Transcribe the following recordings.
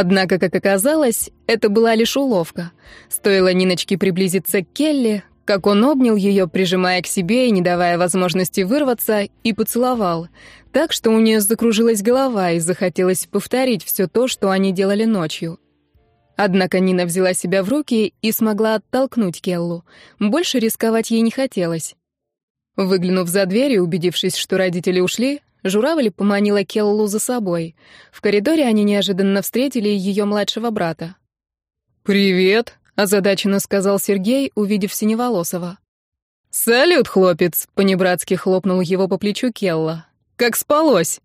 Однако, как оказалось, это была лишь уловка. Стоило Ниночке приблизиться к Келли, как он обнял ее, прижимая к себе и не давая возможности вырваться, и поцеловал, так что у нее закружилась голова и захотелось повторить все то, что они делали ночью. Однако Нина взяла себя в руки и смогла оттолкнуть Келлу. Больше рисковать ей не хотелось. Выглянув за дверь и убедившись, что родители ушли, Журавль поманила Келлу за собой. В коридоре они неожиданно встретили ее младшего брата. «Привет», озадаченно сказал Сергей, увидев Синеволосова. «Салют, хлопец!» — понебратски хлопнул его по плечу Келла. «Как спалось?»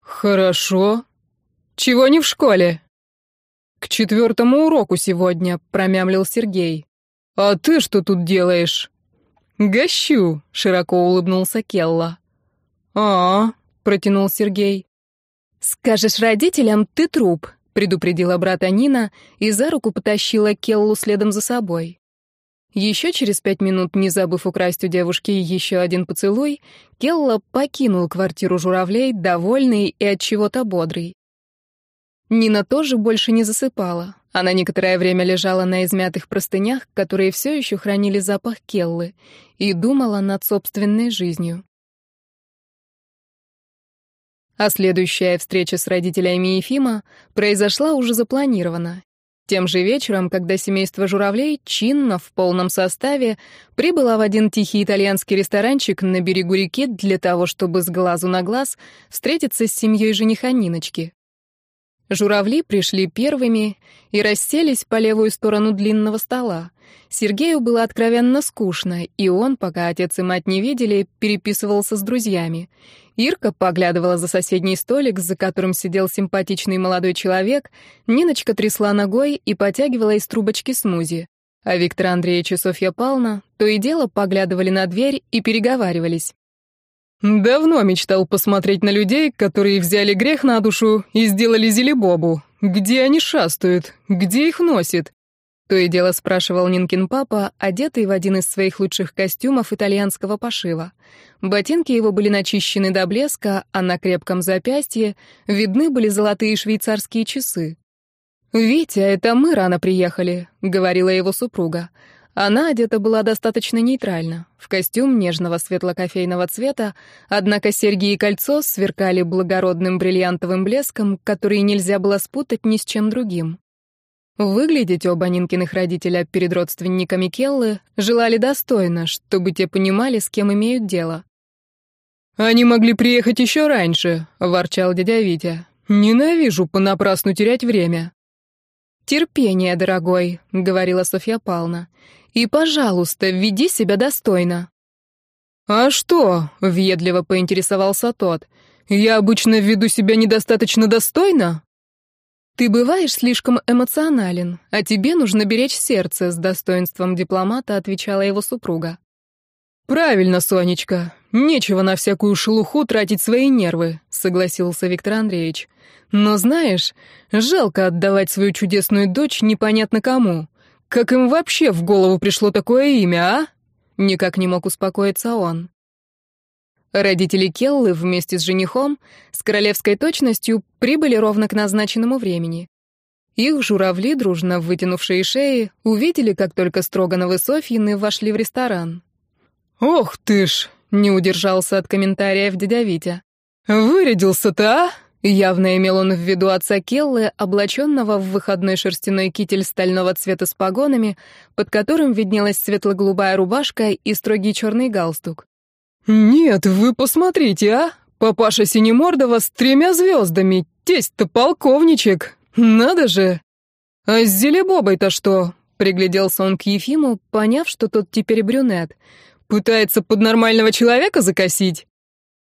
«Хорошо. Чего не в школе?» «К четвертому уроку сегодня», — промямлил Сергей. «А ты что тут делаешь?» «Гощу», — широко улыбнулся Келла. «А-а», — протянул Сергей. «Скажешь родителям, ты труп», предупредила брата Нина и за руку потащила Келлу следом за собой. Еще через пять минут, не забыв украсть у девушки еще один поцелуй, Келла покинул квартиру журавлей, довольный и от чего-то бодрый. Нина тоже больше не засыпала. Она некоторое время лежала на измятых простынях, которые все еще хранили запах Келлы, и думала над собственной жизнью. А следующая встреча с родителями Ефима произошла уже запланированно. Тем же вечером, когда семейство журавлей чинно, в полном составе, прибыло в один тихий итальянский ресторанчик на берегу реки для того, чтобы с глазу на глаз встретиться с семьей жениха Ниночки. Журавли пришли первыми и расселись по левую сторону длинного стола. Сергею было откровенно скучно, и он, пока отец и мать не видели, переписывался с друзьями. Ирка поглядывала за соседний столик, за которым сидел симпатичный молодой человек, Ниночка трясла ногой и потягивала из трубочки смузи. А Виктор Андреевич и Софья Павловна то и дело поглядывали на дверь и переговаривались. Давно мечтал посмотреть на людей, которые взяли грех на душу и сделали зелебобу. Где они шастают? Где их носит? То и дело спрашивал Нинкин папа, одетый в один из своих лучших костюмов итальянского пошива. Ботинки его были начищены до блеска, а на крепком запястье видны были золотые швейцарские часы. «Витя, это мы рано приехали», — говорила его супруга. Она одета была достаточно нейтрально, в костюм нежного светло-кофейного цвета, однако серьги и кольцо сверкали благородным бриллиантовым блеском, который нельзя было спутать ни с чем другим. Выглядеть оба Нинкиных родителя перед родственниками Келлы желали достойно, чтобы те понимали, с кем имеют дело. «Они могли приехать еще раньше», — ворчал дядя Витя. «Ненавижу понапрасну терять время». «Терпение, дорогой», — говорила Софья Павловна. И, пожалуйста, веди себя достойно». «А что?» — въедливо поинтересовался тот. «Я обычно веду себя недостаточно достойно?» «Ты бываешь слишком эмоционален, а тебе нужно беречь сердце», — с достоинством дипломата отвечала его супруга. «Правильно, Сонечка. Нечего на всякую шелуху тратить свои нервы», — согласился Виктор Андреевич. «Но знаешь, жалко отдавать свою чудесную дочь непонятно кому. Как им вообще в голову пришло такое имя, а? Никак не мог успокоиться он. Родители Келлы вместе с женихом с королевской точностью прибыли ровно к назначенному времени. Их журавли, дружно вытянувшие шеи, увидели, как только Строгановы Софьины вошли в ресторан. «Ох ты ж!» — не удержался от комментариев дядя Витя. «Вырядился-то, а?» Явно имел он в виду отца Келлы, облаченного в выходной шерстяной китель стального цвета с погонами, под которым виднелась светло-голубая рубашка и строгий черный галстук. «Нет, вы посмотрите, а! Папаша Синемордова с тремя звездами, тесть-то полковничек! Надо же! А с Зелебобой-то что?» Пригляделся он к Ефиму, поняв, что тот теперь брюнет. «Пытается под нормального человека закосить?»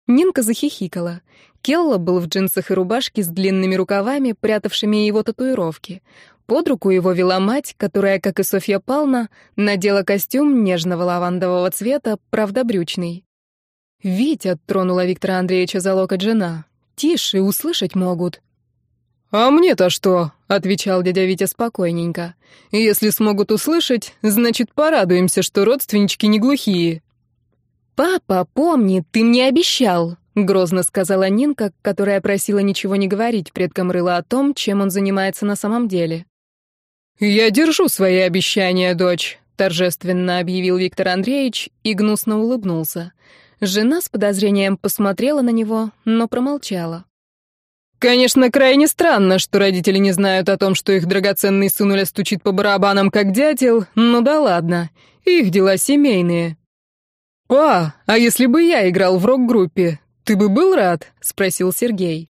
Нинка захихикала. Келла был в джинсах и рубашке с длинными рукавами, прятавшими его татуировки. Под руку его вела мать, которая, как и Софья Павловна, надела костюм нежного лавандового цвета, правда брючный. «Витя», — тронула Виктора Андреевича за локоть жена, — «тише, услышать могут». «А мне-то что?» — отвечал дядя Витя спокойненько. «Если смогут услышать, значит, порадуемся, что родственнички не глухие». «Папа, помни, ты мне обещал», — грозно сказала Нинка, которая просила ничего не говорить предкам Рыла о том, чем он занимается на самом деле. «Я держу свои обещания, дочь», — торжественно объявил Виктор Андреевич и гнусно улыбнулся. Жена с подозрением посмотрела на него, но промолчала. Конечно, крайне странно, что родители не знают о том, что их драгоценный сынуля стучит по барабанам, как дятел, но да ладно, их дела семейные. «Па, а если бы я играл в рок-группе, ты бы был рад?» — спросил Сергей.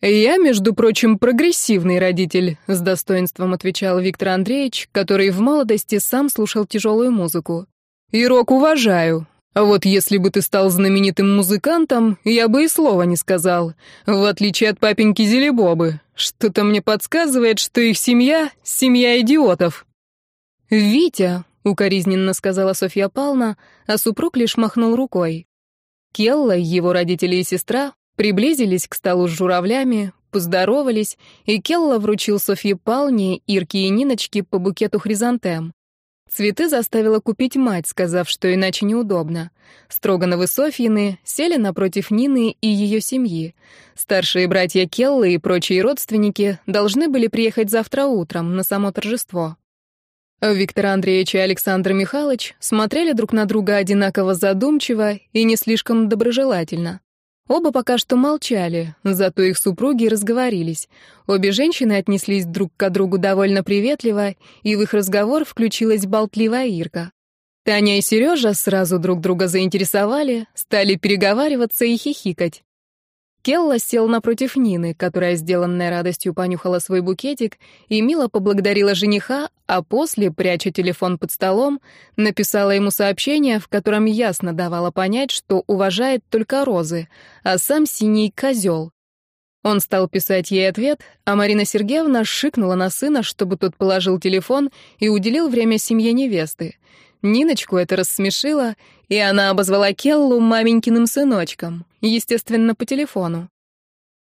«Я, между прочим, прогрессивный родитель», — с достоинством отвечал Виктор Андреевич, который в молодости сам слушал тяжелую музыку. «И рок уважаю. А вот если бы ты стал знаменитым музыкантом, я бы и слова не сказал. В отличие от папеньки Зелебобы. Что-то мне подсказывает, что их семья — семья идиотов». «Витя», — укоризненно сказала Софья Павловна, а супруг лишь махнул рукой. Келла, его родители и сестра приблизились к столу с журавлями, поздоровались, и Келла вручил Софье Павловне, Ирке и Ниночке по букету хризантем. Цветы заставила купить мать, сказав, что иначе неудобно. Строгановы Софьины сели напротив Нины и ее семьи. Старшие братья Келлы и прочие родственники должны были приехать завтра утром на само торжество. Виктор Андреевич и Александр Михайлович смотрели друг на друга одинаково задумчиво и не слишком доброжелательно. Оба пока что молчали, зато их супруги разговорились. Обе женщины отнеслись друг к другу довольно приветливо, и в их разговор включилась болтливая Ирка. Таня и Сережа сразу друг друга заинтересовали, стали переговариваться и хихикать. Келла сел напротив Нины, которая, сделанная радостью, понюхала свой букетик и мило поблагодарила жениха, а после, пряча телефон под столом, написала ему сообщение, в котором ясно давала понять, что уважает только розы, а сам синий козел. Он стал писать ей ответ, а Марина Сергеевна шикнула на сына, чтобы тот положил телефон и уделил время семье невесты. Ниночку это рассмешило, и она обозвала Келлу маменькиным сыночком, естественно, по телефону.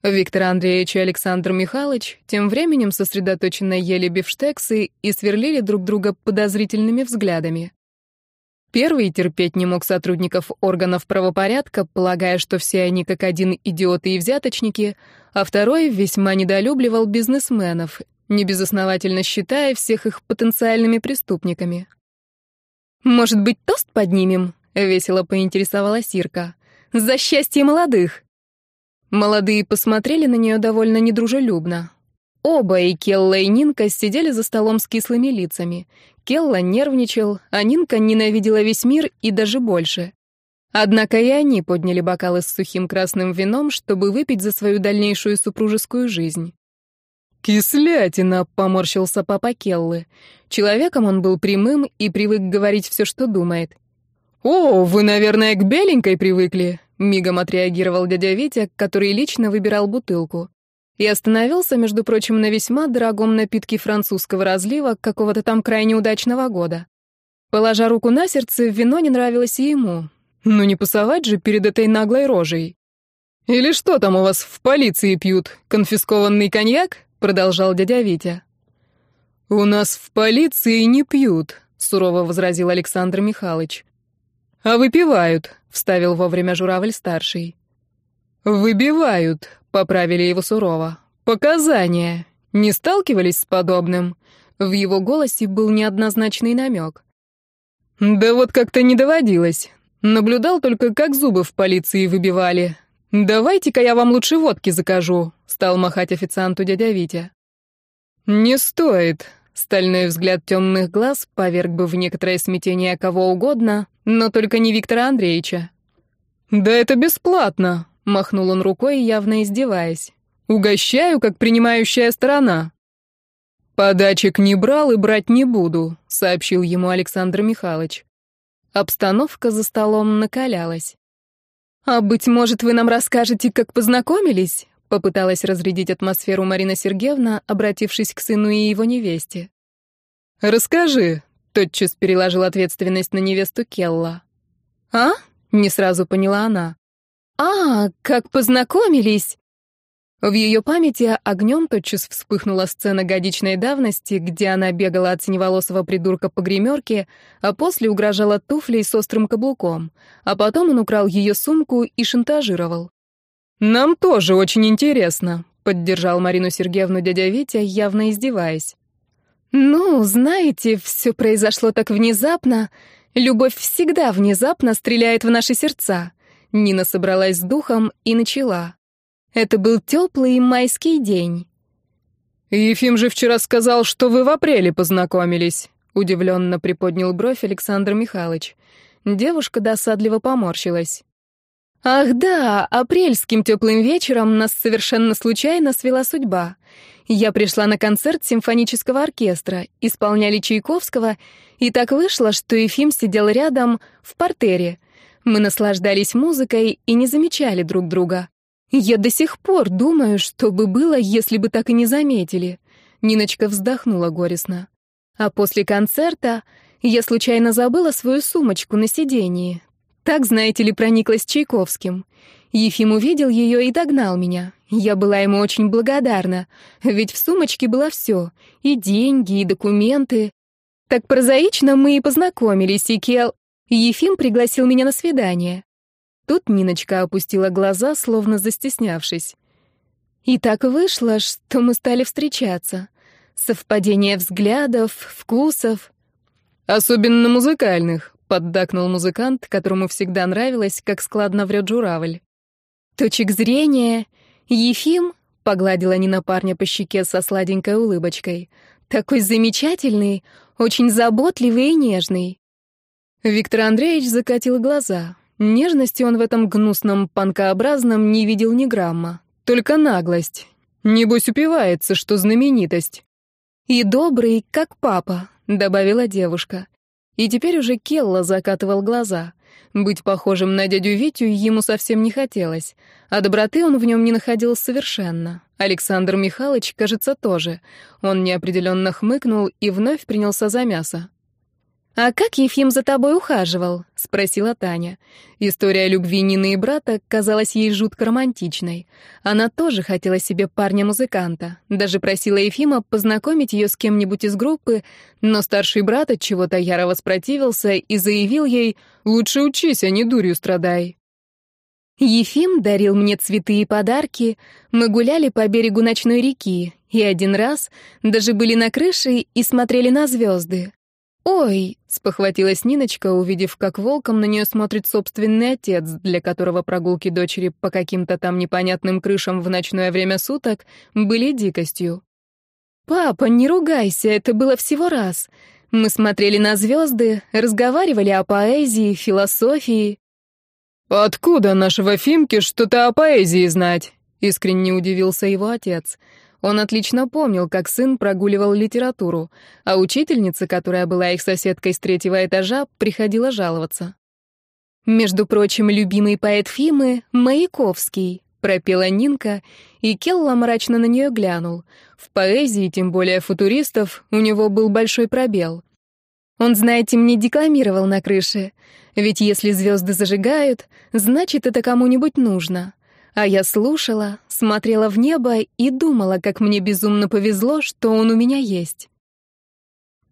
Виктор Андреевич и Александр Михайлович тем временем сосредоточенно ели бифштексы и сверлили друг друга подозрительными взглядами. Первый терпеть не мог сотрудников органов правопорядка, полагая, что все они как один идиоты и взяточники, а второй весьма недолюбливал бизнесменов, небезосновательно считая всех их потенциальными преступниками. «Может быть, тост поднимем?» — весело поинтересовалась Ирка. «За счастье молодых!» Молодые посмотрели на нее довольно недружелюбно. Оба, и Келла, и Нинка, сидели за столом с кислыми лицами. Келла нервничал, а Нинка ненавидела весь мир и даже больше. Однако и они подняли бокалы с сухим красным вином, чтобы выпить за свою дальнейшую супружескую жизнь. «Кислятина!» — поморщился папа Келлы. Человеком он был прямым и привык говорить все, что думает. «О, вы, наверное, к беленькой привыкли?» — мигом отреагировал дядя Витя, который лично выбирал бутылку. И остановился, между прочим, на весьма дорогом напитке французского разлива какого-то там крайне удачного года. Положа руку на сердце, вино не нравилось и ему. Ну не пасовать же перед этой наглой рожей. «Или что там у вас в полиции пьют? Конфискованный коньяк?» — продолжал дядя Витя. «У нас в полиции не пьют», — сурово возразил Александр Михайлович. «А выпивают», — вставил вовремя журавль-старший. «Выбивают», — поправили его сурово. «Показания. Не сталкивались с подобным?» В его голосе был неоднозначный намек. «Да вот как-то не доводилось. Наблюдал только, как зубы в полиции выбивали. «Давайте-ка я вам лучше водки закажу», — стал махать официанту дядя Витя. «Не стоит», — стальной взгляд темных глаз поверг бы в некоторое смятение кого угодно, но только не Виктора Андреевича. «Да это бесплатно», — махнул он рукой, явно издеваясь. «Угощаю, как принимающая сторона». «Подачек не брал и брать не буду», — сообщил ему Александр Михайлович. Обстановка за столом накалялась. «А, быть может, вы нам расскажете, как познакомились?» — попыталась разрядить атмосферу Марина Сергеевна, обратившись к сыну и его невесте. «Расскажи», — тотчас переложил ответственность на невесту Келла. «А?» — не сразу поняла она. «А, как познакомились?» В ее памяти огнем тотчас вспыхнула сцена годичной давности, где она бегала от синеволосого придурка по гримерке, а после угрожала туфлей с острым каблуком, а потом он украл ее сумку и шантажировал. «Нам тоже очень интересно», — поддержал Марину Сергеевну дядя Витя, явно издеваясь. «Ну, знаете, все произошло так внезапно. Любовь всегда внезапно стреляет в наши сердца». Нина собралась с духом и начала. Это был теплый майский день. «Ефим же вчера сказал, что вы в апреле познакомились», — удивленно приподнял бровь Александр Михайлович. Девушка досадливо поморщилась. «Ах да, апрельским теплым вечером нас совершенно случайно свела судьба. Я пришла на концерт симфонического оркестра, исполняли Чайковского, и так вышло, что Ефим сидел рядом в портере. Мы наслаждались музыкой и не замечали друг друга. Я до сих пор думаю, что бы было, если бы так и не заметили. Ниночка вздохнула горестно. А после концерта я случайно забыла свою сумочку на сидении. Так, знаете ли, прониклась Чайковским. Ефим увидел ее и догнал меня. Я была ему очень благодарна, ведь в сумочке было все — и деньги, и документы. Так прозаично мы и познакомились, и Кел... Ефим пригласил меня на свидание. Тут Ниночка опустила глаза, словно застеснявшись. И так вышло, что мы стали встречаться. Совпадение взглядов, вкусов. Особенно музыкальных, поддакнул музыкант, которому всегда нравилось, как складно врет журавль. Точек зрения. Ефим погладила Нина парня по щеке со сладенькой улыбочкой. Такой замечательный, очень заботливый и нежный. Виктор Андреевич закатил глаза. Нежности он в этом гнусном панкообразном не видел ни грамма. Только наглость. Небось упивается, что знаменитость. «И добрый, как папа», — добавила девушка. И теперь уже Келла закатывал глаза. Быть похожим на дядю Витю ему совсем не хотелось, а доброты он в нем не находил совершенно. Александр Михайлович, кажется, тоже. Он неопределенно хмыкнул и вновь принялся за мясо. «А как Ефим за тобой ухаживал?» — спросила Таня. История любви Нины и брата казалась ей жутко романтичной. Она тоже хотела себе парня-музыканта. Даже просила Ефима познакомить ее с кем-нибудь из группы, но старший брат от чего-то яро воспротивился и заявил ей «Лучше учись, а не дурью страдай». Ефим дарил мне цветы и подарки, мы гуляли по берегу ночной реки, и один раз даже были на крыше и смотрели на звезды. «Ой!» — спохватилась Ниночка, увидев, как волком на нее смотрит собственный отец, для которого прогулки дочери по каким-то там непонятным крышам в ночное время суток были дикостью. «Папа, не ругайся, это было всего раз. Мы смотрели на звезды, разговаривали о поэзии, философии». «Откуда нашего Фимки что-то о поэзии знать?» — искренне удивился его отец. Он отлично помнил, как сын прогуливал литературу, а учительница, которая была их соседкой с третьего этажа, приходила жаловаться. «Между прочим, любимый поэт Фимы — Маяковский», — пропела Нинка, и Келла мрачно на нее глянул. В поэзии, тем более футуристов, у него был большой пробел. Он, знаете, мне декламировал на крыше. Ведь если звезды зажигают, значит, это кому-нибудь нужно. А я слушала, смотрела в небо и думала, как мне безумно повезло, что он у меня есть.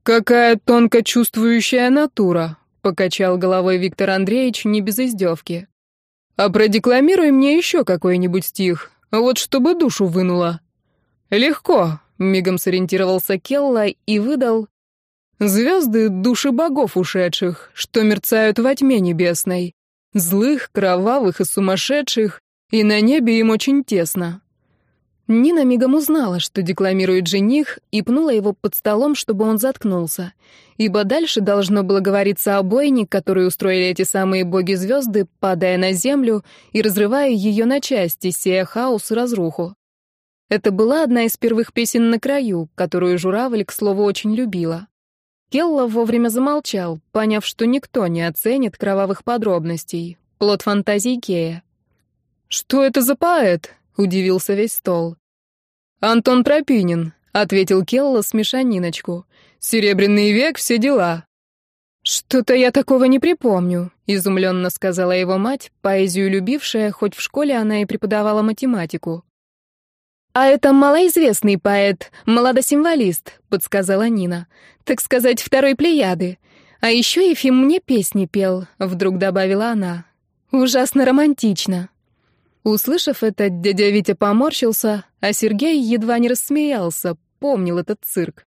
«Какая тонко чувствующая натура», — покачал головой Виктор Андреевич не без издевки. «А продекламируй мне еще какой-нибудь стих, вот чтобы душу вынула». «Легко», — мигом сориентировался Келла и выдал «Звезды — души богов ушедших, что мерцают во тьме небесной, злых, кровавых и сумасшедших, и на небе им очень тесно. Нина мигом узнала, что декламирует жених, и пнула его под столом, чтобы он заткнулся. Ибо дальше должно было говориться о бойне, который устроили эти самые боги-звезды, падая на землю и разрывая ее на части, сея хаос и разруху. Это была одна из первых песен на краю, которую журавль, к слову, очень любила. Келла вовремя замолчал, поняв, что никто не оценит кровавых подробностей. Плод фантазии Кея. «Что это за поэт?» — удивился весь стол. «Антон Тропинин», — ответил Келла с мешаниночку. «Серебряный век, все дела». «Что-то я такого не припомню», — изумленно сказала его мать, поэзию любившая, хоть в школе она и преподавала математику. «А это малоизвестный поэт, молодосимволист», — подсказала Нина. «Так сказать, второй плеяды. А еще Ефим мне песни пел», — вдруг добавила она. «Ужасно романтично». Услышав это, дядя Витя поморщился, а Сергей едва не рассмеялся, помнил этот цирк.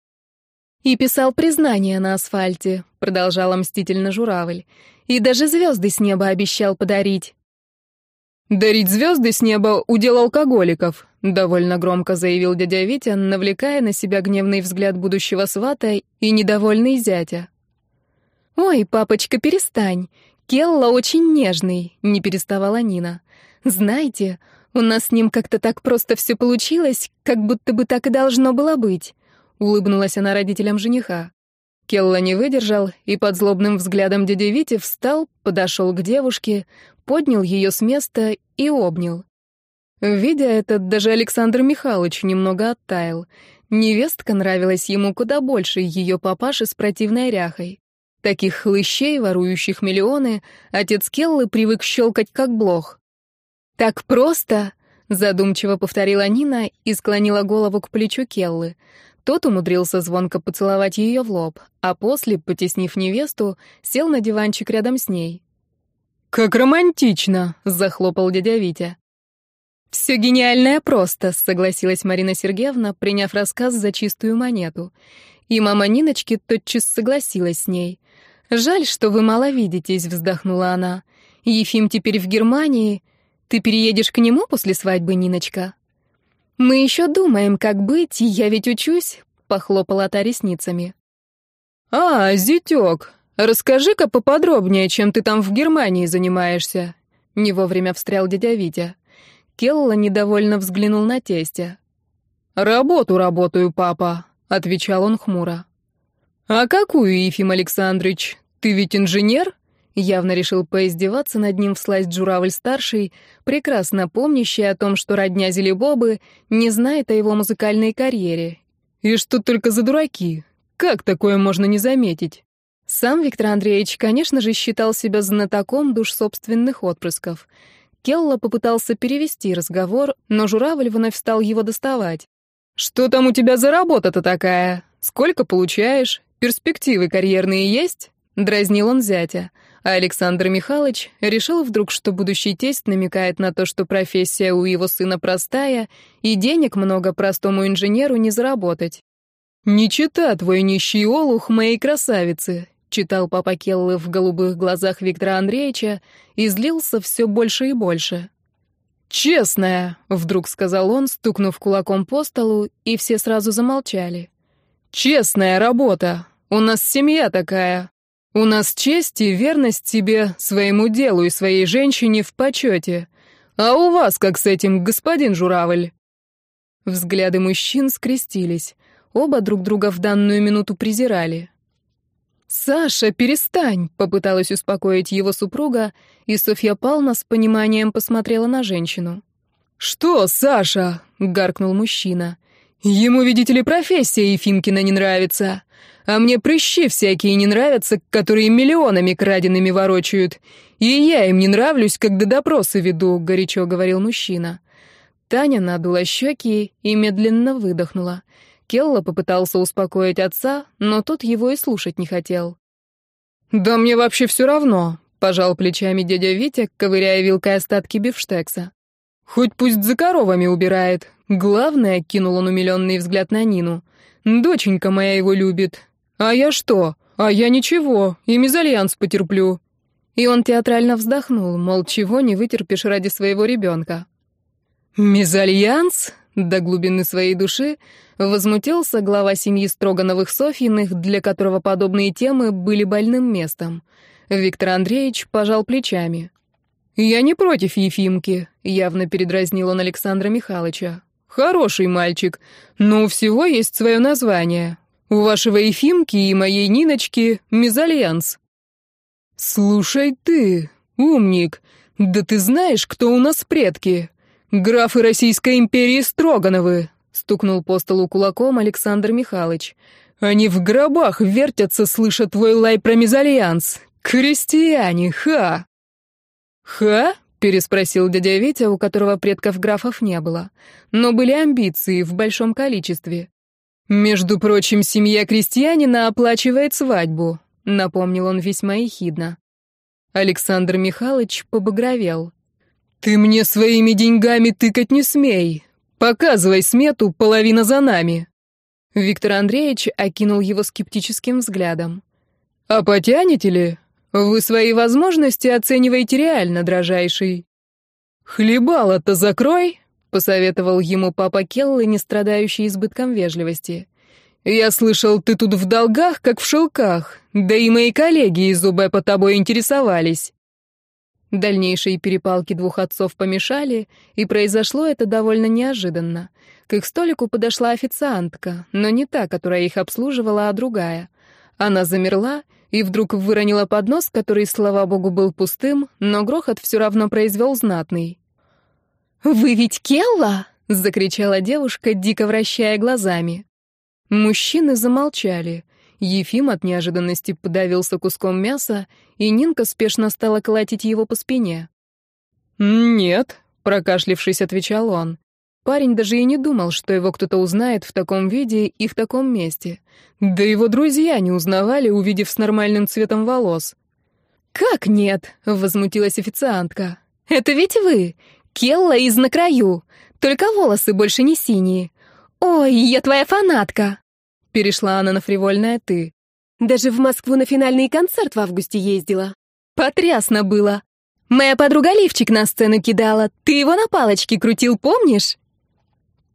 «И писал признание на асфальте», — продолжала мстительно журавль. «И даже звезды с неба обещал подарить». «Дарить звезды с неба — удел алкоголиков», — довольно громко заявил дядя Витя, навлекая на себя гневный взгляд будущего свата и недовольный зятя. «Ой, папочка, перестань. Келла очень нежный», — не переставала Нина. «Знаете, у нас с ним как-то так просто все получилось, как будто бы так и должно было быть», — улыбнулась она родителям жениха. Келла не выдержал и под злобным взглядом дяди Вити встал, подошел к девушке, поднял ее с места и обнял. Видя это, даже Александр Михайлович немного оттаял. Невестка нравилась ему куда больше ее папаши с противной ряхой. Таких хлыщей, ворующих миллионы, отец Келлы привык щелкать как блох. «Так просто?» — задумчиво повторила Нина и склонила голову к плечу Келлы — тот умудрился звонко поцеловать ее в лоб, а после, потеснив невесту, сел на диванчик рядом с ней. «Как романтично!» — захлопал дядя Витя. «Все гениальное просто», — согласилась Марина Сергеевна, приняв рассказ за чистую монету. И мама Ниночки тотчас согласилась с ней. «Жаль, что вы мало видитесь», — вздохнула она. «Ефим теперь в Германии. Ты переедешь к нему после свадьбы, Ниночка?» «Мы еще думаем, как быть, и я ведь учусь», — похлопала та ресницами. «А, зятек, расскажи-ка поподробнее, чем ты там в Германии занимаешься», — не вовремя встрял дядя Витя. Келла недовольно взглянул на тестя. «Работу работаю, папа», — отвечал он хмуро. «А какую, Ефим Александрович? Ты ведь инженер?» Явно решил поиздеваться над ним всласть журавль-старший, прекрасно помнящий о том, что родня Зелебобы не знает о его музыкальной карьере. И что только за дураки? Как такое можно не заметить? Сам Виктор Андреевич, конечно же, считал себя знатоком душ собственных отпрысков. Келла попытался перевести разговор, но журавль вновь стал его доставать. «Что там у тебя за работа-то такая? Сколько получаешь? Перспективы карьерные есть?» Дразнил он зятя. А Александр Михайлович решил вдруг, что будущий тесть намекает на то, что профессия у его сына простая, и денег много простому инженеру не заработать. «Не чита твой нищий олух моей красавицы», — читал папа Келлы в голубых глазах Виктора Андреевича и злился все больше и больше. «Честная», — вдруг сказал он, стукнув кулаком по столу, и все сразу замолчали. «Честная работа. У нас семья такая. У нас честь и верность себе, своему делу и своей женщине в почете. А у вас как с этим, господин Журавль?» Взгляды мужчин скрестились. Оба друг друга в данную минуту презирали. «Саша, перестань!» — попыталась успокоить его супруга, и Софья Павловна с пониманием посмотрела на женщину. «Что, Саша?» — гаркнул мужчина. «Ему, видите ли, профессия Ефимкина не нравится. А мне прыщи всякие не нравятся, которые миллионами краденными ворочают. И я им не нравлюсь, когда допросы веду», — горячо говорил мужчина. Таня надула щеки и медленно выдохнула. Келла попытался успокоить отца, но тот его и слушать не хотел. «Да мне вообще все равно», — пожал плечами дядя Витя, ковыряя вилкой остатки бифштекса. «Хоть пусть за коровами убирает. Главное», — кинул он умиленный взгляд на Нину, — «доченька моя его любит. «А я что? А я ничего, и мезальянс потерплю». И он театрально вздохнул, мол, чего не вытерпишь ради своего ребенка. «Мезальянс?» — до глубины своей души возмутился глава семьи Строгановых Софьиных, для которого подобные темы были больным местом. Виктор Андреевич пожал плечами. «Я не против Ефимки», — явно передразнил он Александра Михайловича. «Хороший мальчик, но у всего есть свое название. У вашего Ефимки и моей Ниночки мезальянс». «Слушай ты, умник, да ты знаешь, кто у нас предки? Графы Российской империи Строгановы», — стукнул по столу кулаком Александр Михайлович. «Они в гробах вертятся, слыша твой лай про мезальянс. Крестьяне, ха!» «Ха?» —— переспросил дядя Витя, у которого предков графов не было. Но были амбиции в большом количестве. «Между прочим, семья крестьянина оплачивает свадьбу», — напомнил он весьма ехидно. Александр Михайлович побагровел. «Ты мне своими деньгами тыкать не смей. Показывай смету, половина за нами». Виктор Андреевич окинул его скептическим взглядом. «А потянете ли? Вы свои возможности оцениваете реально, дрожайший». «Хлебало-то закрой», — посоветовал ему папа Келлы, не страдающий избытком вежливости. «Я слышал, ты тут в долгах, как в шелках, да и мои коллеги из УБ по тобой интересовались». Дальнейшие перепалки двух отцов помешали, и произошло это довольно неожиданно. К их столику подошла официантка, но не та, которая их обслуживала, а другая. Она замерла и вдруг выронила поднос, который, слава богу, был пустым, но грохот все равно произвел знатный. «Вы ведь Келла?» — закричала девушка, дико вращая глазами. Мужчины замолчали. Ефим от неожиданности подавился куском мяса, и Нинка спешно стала колотить его по спине. «Нет», — прокашлившись, отвечал он. Парень даже и не думал, что его кто-то узнает в таком виде и в таком месте. Да его друзья не узнавали, увидев с нормальным цветом волос. «Как нет?» — возмутилась официантка. «Это ведь вы! Келла из на краю! Только волосы больше не синие! Ой, я твоя фанатка!» Перешла она на фривольное «ты». «Даже в Москву на финальный концерт в августе ездила. Потрясно было. Моя подруга лифчик на сцену кидала. Ты его на палочке крутил, помнишь?»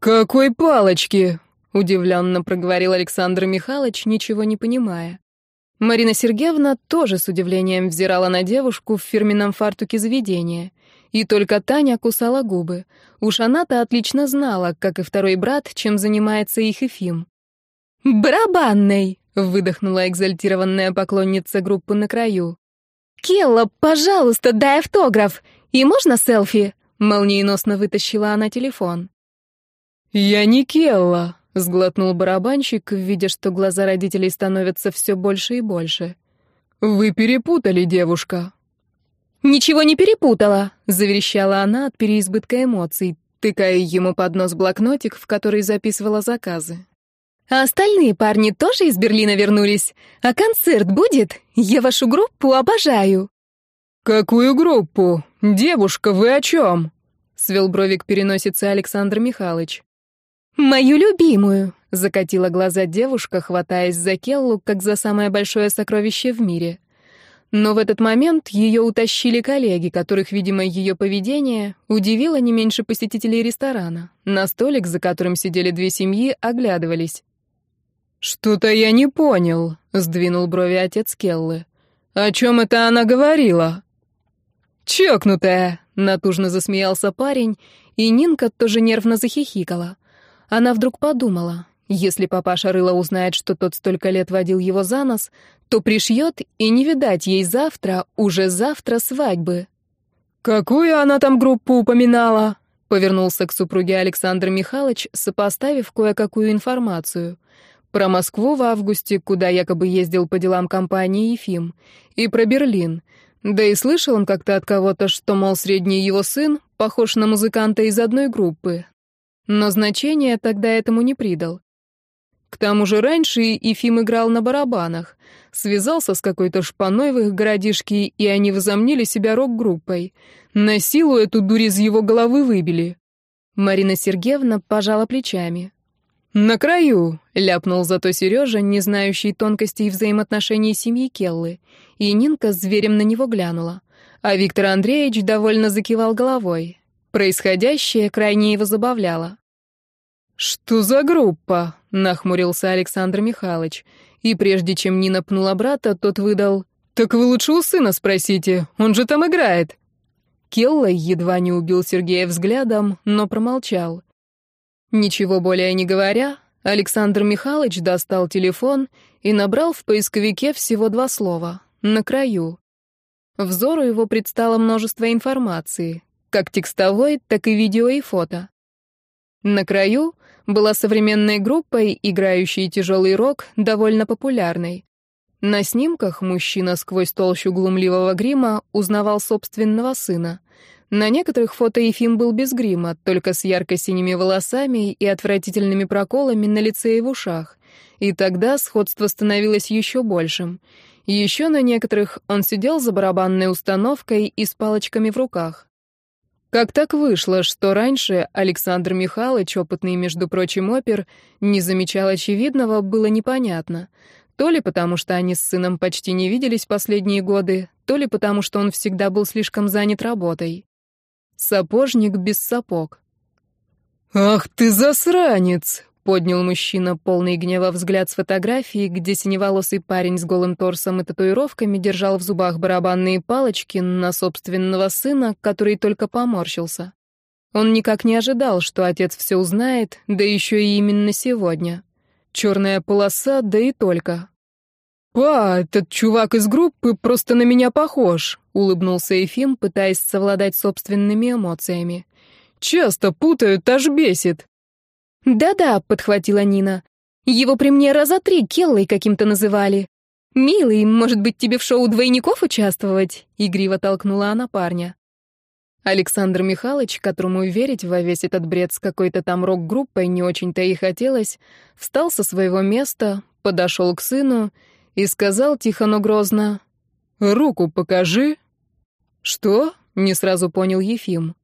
«Какой палочки?» — удивленно проговорил Александр Михайлович, ничего не понимая. Марина Сергеевна тоже с удивлением взирала на девушку в фирменном фартуке заведения. И только Таня кусала губы. Уж она-то отлично знала, как и второй брат, чем занимается их Ефим. «Барабанной!» — выдохнула экзальтированная поклонница группы на краю. «Келла, пожалуйста, дай автограф! И можно селфи?» — молниеносно вытащила она телефон. «Я не Келла», — сглотнул барабанщик, видя, что глаза родителей становятся все больше и больше. «Вы перепутали, девушка». «Ничего не перепутала», — заверещала она от переизбытка эмоций, тыкая ему под нос блокнотик, в который записывала заказы. А остальные парни тоже из Берлина вернулись. А концерт будет? Я вашу группу обожаю. Какую группу? Девушка, вы о чем? Свел бровик переносится Александр Михайлович. Мою любимую, закатила глаза девушка, хватаясь за Келлу, как за самое большое сокровище в мире. Но в этот момент ее утащили коллеги, которых, видимо, ее поведение удивило не меньше посетителей ресторана. На столик, за которым сидели две семьи, оглядывались. «Что-то я не понял», — сдвинул брови отец Келлы. «О чем это она говорила?» «Чокнутая», — натужно засмеялся парень, и Нинка тоже нервно захихикала. Она вдруг подумала, если папаша Рыла узнает, что тот столько лет водил его за нос, то пришьет, и не видать ей завтра, уже завтра свадьбы. «Какую она там группу упоминала?» — повернулся к супруге Александр Михайлович, сопоставив кое-какую информацию — про Москву в августе, куда якобы ездил по делам компании Ефим. И про Берлин. Да и слышал он как-то от кого-то, что, мол, средний его сын похож на музыканта из одной группы. Но значения тогда этому не придал. К тому же раньше Ефим играл на барабанах, связался с какой-то шпаной в их городишке, и они возомнили себя рок-группой. На силу эту дурь из его головы выбили. Марина Сергеевна пожала плечами. «На краю», — ляпнул зато Сережа, не знающий тонкостей взаимоотношений семьи Келлы, и Нинка зверем на него глянула. А Виктор Андреевич довольно закивал головой. Происходящее крайне его забавляло. «Что за группа?» — нахмурился Александр Михайлович. И прежде чем Нина пнула брата, тот выдал. «Так вы лучше у сына спросите, он же там играет». Келла едва не убил Сергея взглядом, но промолчал. Ничего более не говоря, Александр Михайлович достал телефон и набрал в поисковике всего два слова «на краю». Взору его предстало множество информации, как текстовой, так и видео и фото. «На краю» была современной группой, играющей тяжелый рок, довольно популярной. На снимках мужчина сквозь толщу глумливого грима узнавал собственного сына. На некоторых фото Ефим был без грима, только с ярко-синими волосами и отвратительными проколами на лице и в ушах. И тогда сходство становилось еще большим. Еще на некоторых он сидел за барабанной установкой и с палочками в руках. Как так вышло, что раньше Александр Михайлович, опытный, между прочим, опер, не замечал очевидного, было непонятно. То ли потому, что они с сыном почти не виделись последние годы, то ли потому, что он всегда был слишком занят работой. Сапожник без сапог. «Ах ты засранец!» — поднял мужчина полный гнева взгляд с фотографии, где синеволосый парень с голым торсом и татуировками держал в зубах барабанные палочки на собственного сына, который только поморщился. Он никак не ожидал, что отец все узнает, да еще и именно сегодня. Черная полоса, да и только. «Па, этот чувак из группы просто на меня похож», — улыбнулся Ефим, пытаясь совладать собственными эмоциями. «Часто путают, аж бесит». «Да-да», — подхватила Нина. «Его при мне раза три Келлой каким-то называли. Милый, может быть, тебе в шоу двойников участвовать?» — игриво толкнула она парня. Александр Михайлович, которому верить во весь этот бред с какой-то там рок-группой не очень-то и хотелось, встал со своего места, подошел к сыну и сказал тихо, но грозно, «Руку покажи». «Что?» — не сразу понял Ефим.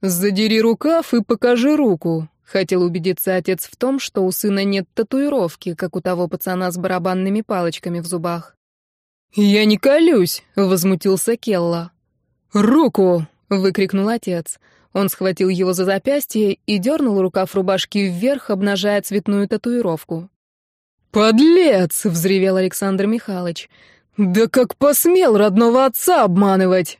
«Задери рукав и покажи руку», — хотел убедиться отец в том, что у сына нет татуировки, как у того пацана с барабанными палочками в зубах. «Я не колюсь», — возмутился Келла. «Руку!» — выкрикнул отец. Он схватил его за запястье и дернул рукав рубашки вверх, обнажая цветную татуировку. «Подлец!» — взревел Александр Михайлович. «Да как посмел родного отца обманывать!»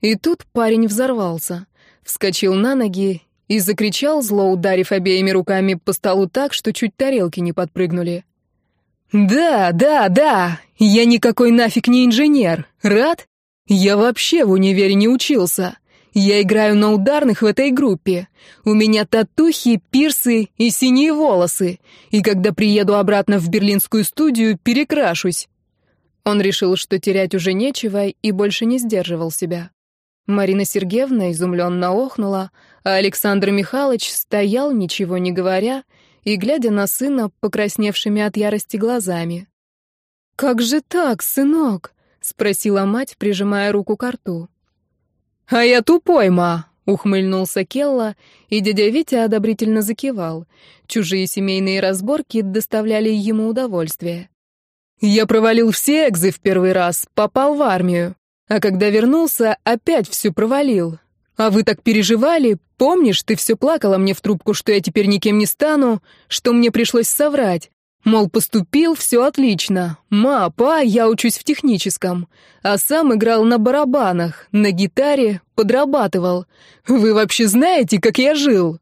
И тут парень взорвался, вскочил на ноги и закричал, зло ударив обеими руками по столу так, что чуть тарелки не подпрыгнули. «Да, да, да! Я никакой нафиг не инженер! Рад? Я вообще в универе не учился. Я играю на ударных в этой группе. У меня татухи, пирсы и синие волосы. И когда приеду обратно в берлинскую студию, перекрашусь. Он решил, что терять уже нечего, и больше не сдерживал себя. Марина Сергеевна изумленно охнула, а Александр Михайлович стоял, ничего не говоря, и глядя на сына покрасневшими от ярости глазами. «Как же так, сынок?» — спросила мать, прижимая руку к рту. «А я тупой, ма!» — ухмыльнулся Келла, и дядя Витя одобрительно закивал. Чужие семейные разборки доставляли ему удовольствие. «Я провалил все экзы в первый раз, попал в армию. А когда вернулся, опять все провалил. А вы так переживали? Помнишь, ты все плакала мне в трубку, что я теперь никем не стану, что мне пришлось соврать. Мол, поступил, все отлично. Ма, па, я учусь в техническом. А сам играл на барабанах, на гитаре, подрабатывал. Вы вообще знаете, как я жил?»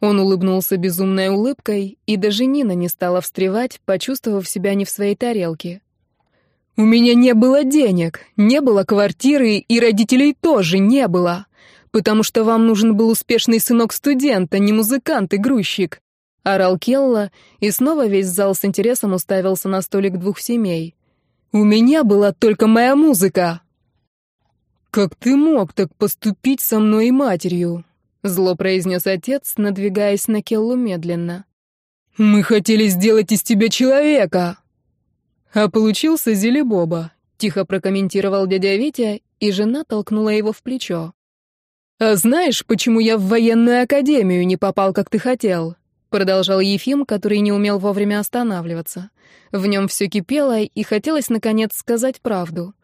Он улыбнулся безумной улыбкой, и даже Нина не стала встревать, почувствовав себя не в своей тарелке. «У меня не было денег, не было квартиры, и родителей тоже не было. Потому что вам нужен был успешный сынок студента, не музыкант и грузчик. — орал Келла, и снова весь зал с интересом уставился на столик двух семей. «У меня была только моя музыка!» «Как ты мог так поступить со мной и матерью?» — зло произнес отец, надвигаясь на Келлу медленно. «Мы хотели сделать из тебя человека!» «А получился Зелебоба», — тихо прокомментировал дядя Витя, и жена толкнула его в плечо. «А знаешь, почему я в военную академию не попал, как ты хотел?» продолжал Ефим, который не умел вовремя останавливаться. В нем все кипело, и хотелось, наконец, сказать правду.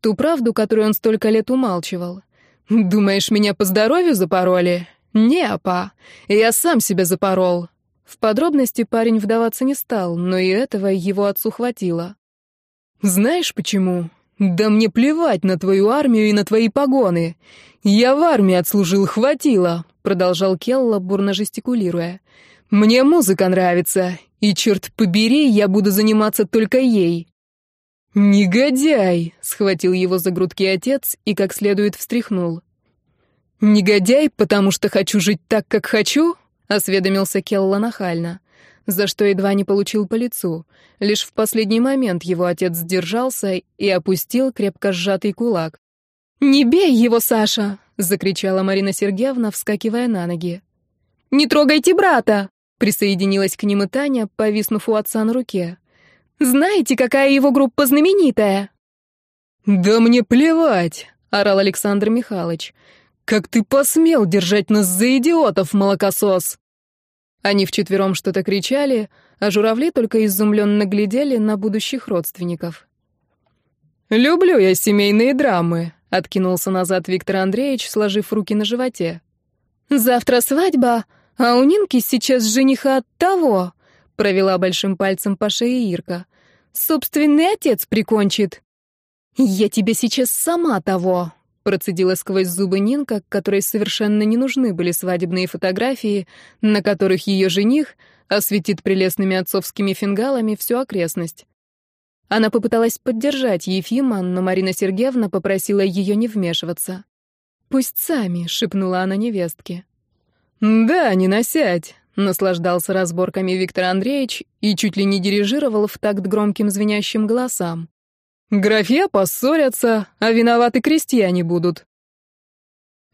Ту правду, которую он столько лет умалчивал. «Думаешь, меня по здоровью запороли?» «Не, апа. Я сам себя запорол». В подробности парень вдаваться не стал, но и этого его отцу хватило. «Знаешь почему? Да мне плевать на твою армию и на твои погоны. Я в армии отслужил, хватило», — продолжал Келла, бурно жестикулируя. Мне музыка нравится, и, черт побери, я буду заниматься только ей». «Негодяй!» — схватил его за грудки отец и как следует встряхнул. «Негодяй, потому что хочу жить так, как хочу?» — осведомился Келла нахально. За что едва не получил по лицу. Лишь в последний момент его отец сдержался и опустил крепко сжатый кулак. «Не бей его, Саша!» — закричала Марина Сергеевна, вскакивая на ноги. «Не трогайте брата!» — присоединилась к ним и Таня, повиснув у отца на руке. «Знаете, какая его группа знаменитая?» «Да мне плевать!» — орал Александр Михайлович. «Как ты посмел держать нас за идиотов, молокосос!» Они вчетвером что-то кричали, а журавли только изумленно глядели на будущих родственников. «Люблю я семейные драмы», — откинулся назад Виктор Андреевич, сложив руки на животе. «Завтра свадьба, а у Нинки сейчас жениха от того», — провела большим пальцем по шее Ирка. «Собственный отец прикончит». «Я тебе сейчас сама того», процедила сквозь зубы Нинка, которой совершенно не нужны были свадебные фотографии, на которых ее жених осветит прелестными отцовскими фингалами всю окрестность. Она попыталась поддержать Ефима, но Марина Сергеевна попросила ее не вмешиваться. «Пусть сами», — шепнула она невестке. «Да, не насядь», — наслаждался разборками Виктор Андреевич и чуть ли не дирижировал в такт громким звенящим голосам. Графья поссорятся, а виноваты крестьяне будут.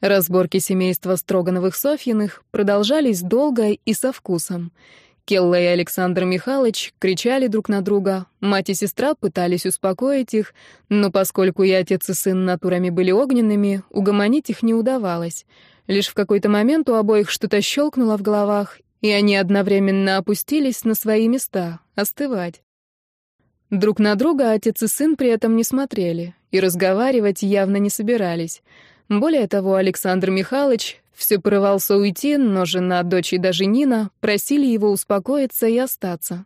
Разборки семейства Строгановых-Софьиных продолжались долго и со вкусом. Келла и Александр Михайлович кричали друг на друга, мать и сестра пытались успокоить их, но поскольку и отец и сын натурами были огненными, угомонить их не удавалось. Лишь в какой-то момент у обоих что-то щелкнуло в головах, и они одновременно опустились на свои места, остывать. Друг на друга отец и сын при этом не смотрели и разговаривать явно не собирались. Более того, Александр Михайлович все порывался уйти, но жена, дочь и даже Нина просили его успокоиться и остаться.